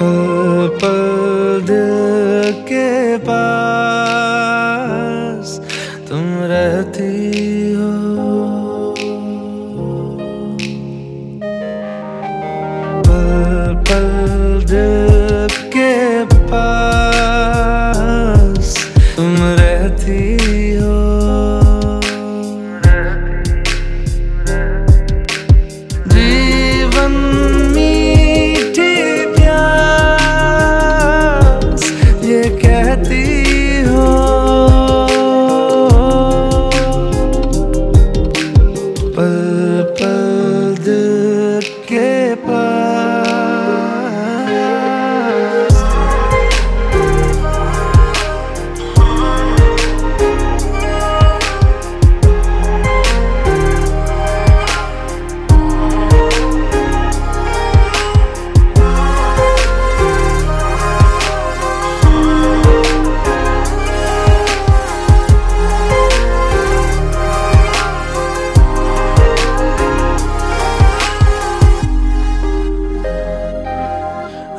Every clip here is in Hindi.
पल के पास तुम रहती रहती हो। पल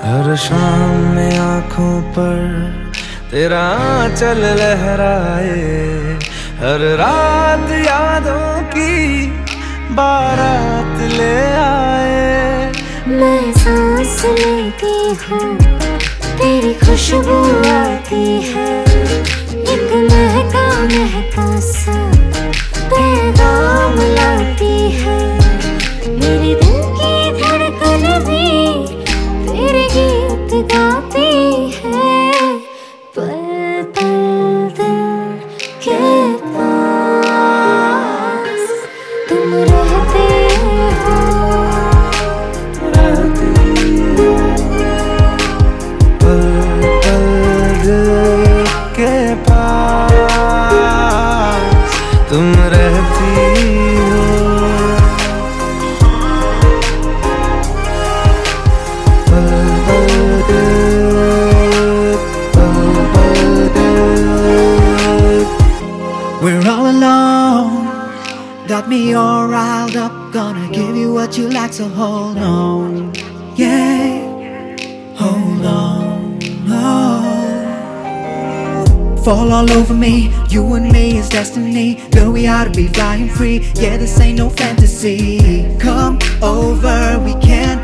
हर शाम में आँखों पर तेरा चल लहराए, हर रात यादों की बारात ले आए। मैं सांस लेती हूँ, तेरी खुशबू आती है, एक महका महका गीत है पल पल दिल के पास तुम रहते हो। तुम रहती We're all alone. Got me all riled up. Gonna give you what you like, so hold on. Yeah, hold on. Oh. Fall all over me, you and me is destiny. Girl, we ought to be flying free. Yeah, this ain't no fantasy. Come over, we can